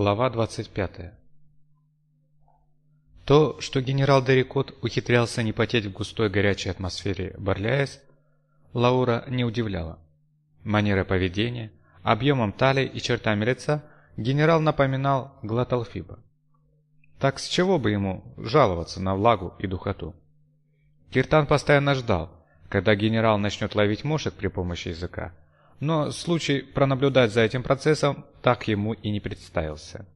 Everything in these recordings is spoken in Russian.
Глава 25 То, что генерал Дерикот ухитрялся не потеть в густой горячей атмосфере Барляес, Лаура не удивляла. Манера поведения, объемом талии и чертами лица генерал напоминал Глаталфиба. Так с чего бы ему жаловаться на влагу и духоту? Киртан постоянно ждал, когда генерал начнет ловить мошек при помощи языка, но случай пронаблюдать за этим процессом так ему и не представился.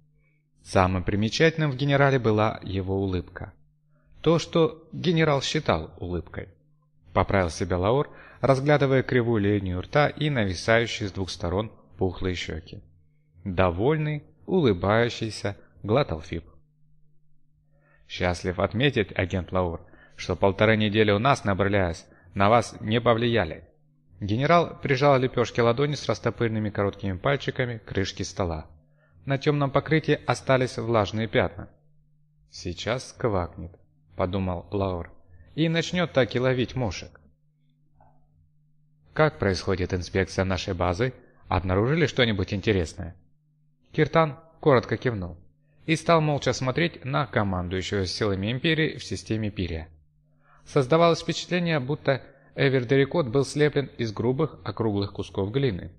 Самым примечательным в генерале была его улыбка. То, что генерал считал улыбкой. Поправил себя Лаур, разглядывая кривую линию рта и нависающие с двух сторон пухлые щеки. Довольный, улыбающийся Глаталфип. Счастлив отметить, агент Лаур, что полторы недели у нас, набрляясь, на вас не повлияли. Генерал прижал лепешки ладони с растопыренными короткими пальчиками к крышке стола. На темном покрытии остались влажные пятна. «Сейчас квакнет», — подумал Лаур, — «и начнет так и ловить мушек». «Как происходит инспекция нашей базы? Обнаружили что-нибудь интересное?» Киртан коротко кивнул и стал молча смотреть на командующего силами Империи в системе Пирия. Создавалось впечатление, будто Эвердерикот был слеплен из грубых округлых кусков глины.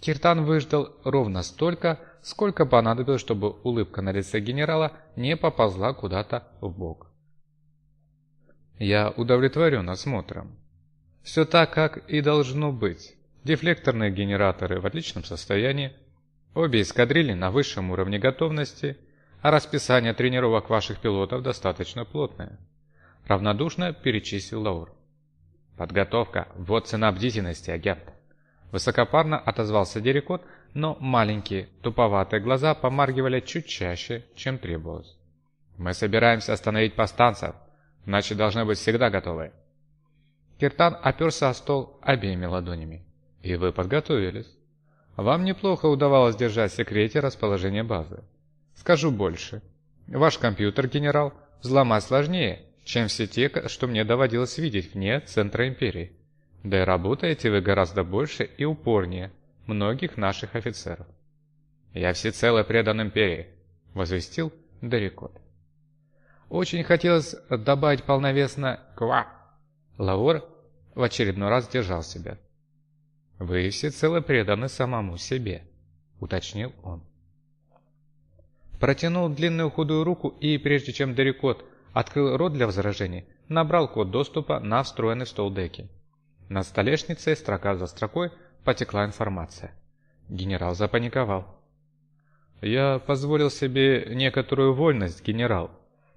Киртан выждал ровно столько, сколько понадобилось, чтобы улыбка на лице генерала не поползла куда-то в бок. Я удовлетворен осмотром. Все так, как и должно быть. Дефлекторные генераторы в отличном состоянии, обе эскадрильи на высшем уровне готовности, а расписание тренировок ваших пилотов достаточно плотное. Равнодушно перечислил Лаур. «Подготовка – вот цена бдительности, агент!» Высокопарно отозвался Дерекот, но маленькие, туповатые глаза помаргивали чуть чаще, чем требовалось. «Мы собираемся остановить повстанцев, значит должны быть всегда готовы». Киртан оперся о стол обеими ладонями. «И вы подготовились. Вам неплохо удавалось держать в секрете расположение базы. Скажу больше. Ваш компьютер, генерал, взломать сложнее, чем все те, что мне доводилось видеть вне центра империи. Да и работаете вы гораздо больше и упорнее многих наших офицеров. «Я всецело предан империи», — возвестил Дарикот. Очень хотелось добавить полновесно «ква». Лаур в очередной раз держал себя. «Вы всецело преданы самому себе», — уточнил он. Протянул длинную худую руку и, прежде чем Дарикот открыл рот для возражений, набрал код доступа на встроенный в стол деки. На столешнице строка за строкой потекла информация. Генерал запаниковал. «Я позволил себе некоторую вольность, генерал,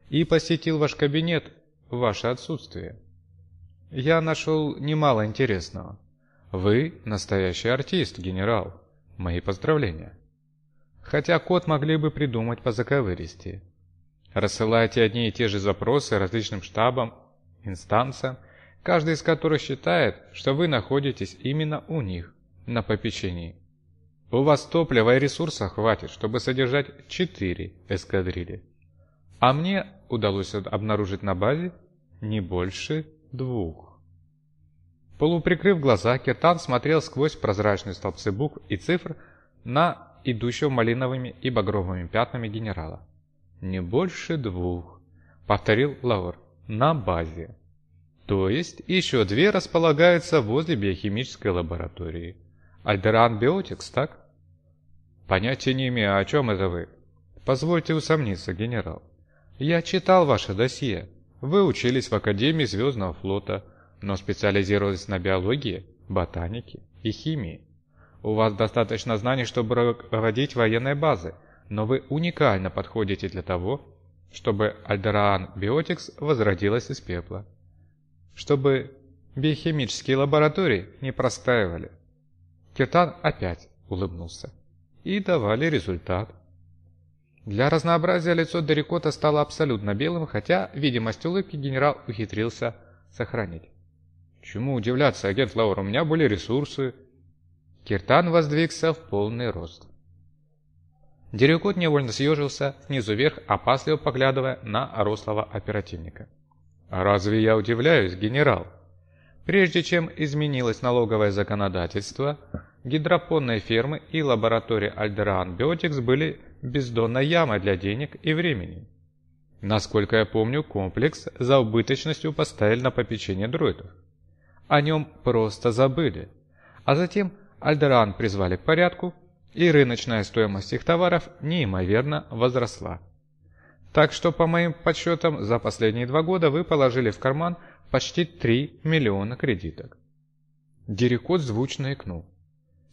и посетил ваш кабинет в ваше отсутствие. Я нашел немало интересного. Вы настоящий артист, генерал. Мои поздравления. Хотя код могли бы придумать по заковыристее. Рассылаете одни и те же запросы различным штабам, инстанциям, каждый из которых считает, что вы находитесь именно у них, на попечении. У вас топлива и ресурсов хватит, чтобы содержать 4 эскадрильи. А мне удалось обнаружить на базе не больше двух. Полуприкрыв глаза, Киртан смотрел сквозь прозрачные столбцы букв и цифр на идущего малиновыми и багровыми пятнами генерала. «Не больше двух», — повторил Лаур, — «на базе». То есть еще две располагаются возле биохимической лаборатории. Альдеран Биотикс, так? Понятия не имею, о чем это вы. Позвольте усомниться, генерал. Я читал ваше досье. Вы учились в Академии Звездного флота, но специализировались на биологии, ботанике и химии. У вас достаточно знаний, чтобы руководить военной базой, но вы уникально подходите для того, чтобы Альдераан Биотикс возродилась из пепла. Чтобы биохимические лаборатории не простаивали. Киртан опять улыбнулся. И давали результат. Для разнообразия лицо Дерикота стало абсолютно белым, хотя видимость улыбки генерал ухитрился сохранить. «Чему удивляться, агент Лаур, у меня были ресурсы». Киртан воздвигся в полный рост. Дерекот невольно съежился снизу вверх, опасливо поглядывая на рослого оперативника. «Разве я удивляюсь, генерал?» Прежде чем изменилось налоговое законодательство, гидропонные фермы и лаборатория Альдеран Биотикс были бездонной ямой для денег и времени. Насколько я помню, комплекс за убыточностью поставили на попечение дроидов. О нем просто забыли. А затем Альдеран призвали к порядку, и рыночная стоимость их товаров неимоверно возросла. Так что, по моим подсчетам, за последние два года вы положили в карман почти 3 миллиона кредиток. Дерекот звучно икнул.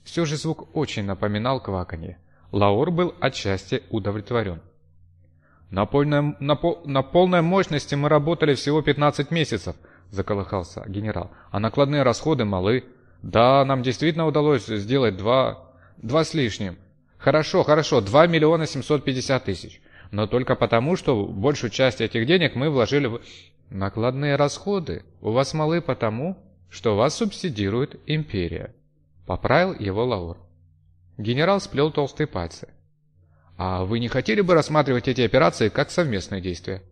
Все же звук очень напоминал кваканье. Лаур был отчасти удовлетворен. «На, полной, на, пол, на полной мощности мы работали всего 15 месяцев», – заколыхался генерал. «А накладные расходы малы. Да, нам действительно удалось сделать два... два с лишним. Хорошо, хорошо, 2 миллиона 750 тысяч. Но только потому, что большую часть этих денег мы вложили в... Накладные расходы у вас малы потому, что вас субсидирует империя. Поправил его Лаур. Генерал сплел толстые пальцы. «А вы не хотели бы рассматривать эти операции как совместное действие?»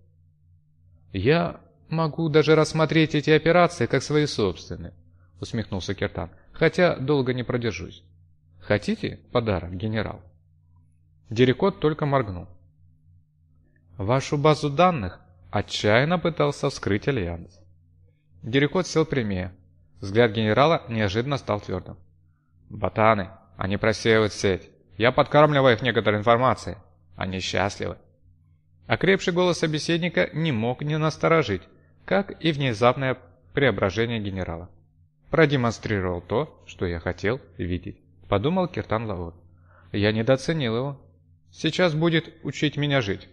«Я могу даже рассмотреть эти операции как свои собственные», — усмехнулся Кертан, «хотя долго не продержусь. Хотите подарок, генерал?» Дерекот только моргнул. «Вашу базу данных отчаянно пытался вскрыть Альянс». Дерекот сел прямее. Взгляд генерала неожиданно стал твердым. Ботаны, они просеивают сеть. Я подкармливаю их некоторой информацией. Они счастливы. Окрепший голос собеседника не мог не насторожить, как и внезапное преображение генерала. Продемонстрировал то, что я хотел видеть, подумал Киртан Лаур. Я недооценил его. Сейчас будет учить меня жить.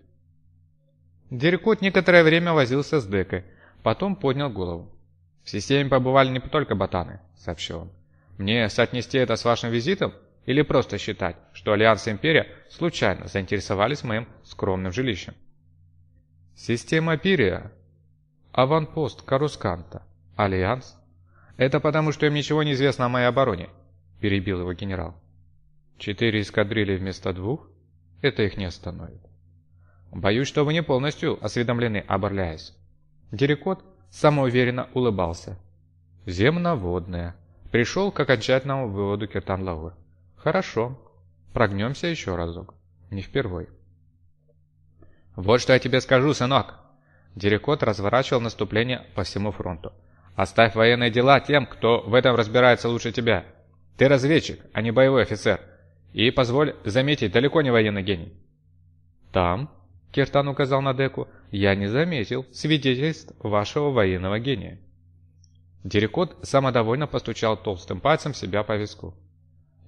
Дерекот некоторое время возился с декой, потом поднял голову. «В системе побывали не только ботаны», — сообщил он. Мне соотнести это с вашим визитом? Или просто считать, что Альянс Империя случайно заинтересовались моим скромным жилищем? Система Пирия. Аванпост Корусканта. Альянс. Это потому, что им ничего не известно о моей обороне, перебил его генерал. Четыре эскадрильи вместо двух? Это их не остановит. Боюсь, что вы не полностью осведомлены о Борлейас. Дерекот самоуверенно улыбался. Земноводная. Пришел к окончательному выводу Киртан Лаур. Хорошо, прогнемся еще разок. Не впервой. Вот что я тебе скажу, сынок. Дерекот разворачивал наступление по всему фронту. Оставь военные дела тем, кто в этом разбирается лучше тебя. Ты разведчик, а не боевой офицер. И, позволь заметить, далеко не военный гений. Там, Киртан указал на Деку, я не заметил свидетельств вашего военного гения. Дерекот самодовольно постучал толстым пальцем себя по виску.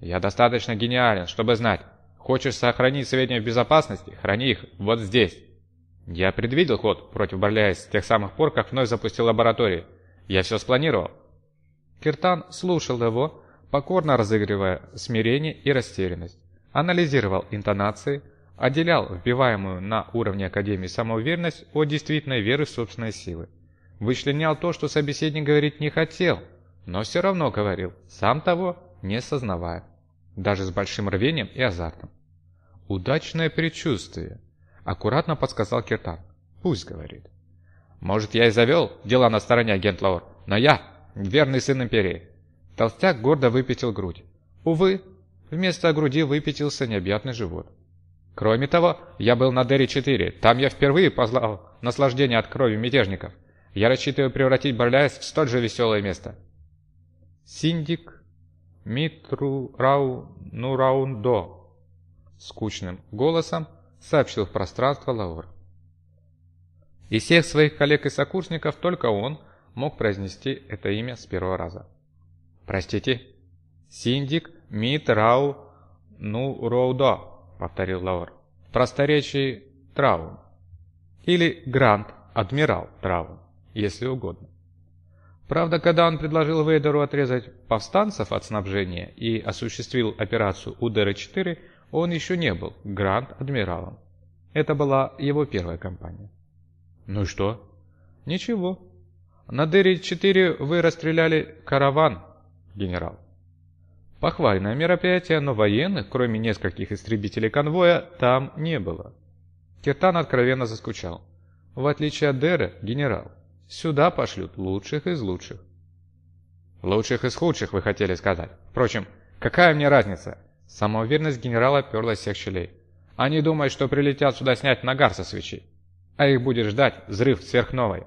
«Я достаточно гениален, чтобы знать. Хочешь сохранить сведения в безопасности? Храни их вот здесь». Я предвидел ход против Барляя с тех самых пор, как вновь запустил лабораторию. Я все спланировал. Киртан слушал его, покорно разыгрывая смирение и растерянность. Анализировал интонации, отделял вбиваемую на уровне Академии самоуверенность от действительной веры в собственные силы. Вычленял то, что собеседник говорить не хотел, но все равно говорил, сам того не сознавая, даже с большим рвением и азартом. «Удачное предчувствие», — аккуратно подсказал Киртан. «Пусть говорит». «Может, я и завел дела на стороне, агент Лаур, но я верный сын Империи». Толстяк гордо выпятил грудь. Увы, вместо груди выпятился необъятный живот. Кроме того, я был на Дерри-4, там я впервые познал наслаждение от крови мятежников. Я рассчитываю превратить Барляйс в столь же веселое место. Синдик Митт'рау'нуруодо скучным голосом сообщил в пространство Лаур. Из всех своих коллег и сокурсников только он мог произнести это имя с первого раза. «Простите?» «Синдик Митт'рау'нуруодо», — повторил Лаур. «В просторечии Траун». Или Гранд Адмирал Траун если угодно. Правда, когда он предложил Вейдеру отрезать повстанцев от снабжения и осуществил операцию УДР-4, он еще не был гранд-адмиралом. Это была его первая кампания. Ну и что? Ничего. На Дерри-4 вы расстреляли караван, генерал. Похвальное мероприятие, но военных, кроме нескольких истребителей конвоя, там не было. Киртан откровенно заскучал. В отличие от Деры, генерал. Сюда пошлют лучших из лучших. Лучших из худших, вы хотели сказать. Впрочем, какая мне разница? Самоуверенность генерала перла всех щелей. Они думают, что прилетят сюда снять нагар со свечи, а их будет ждать взрыв сверхновой.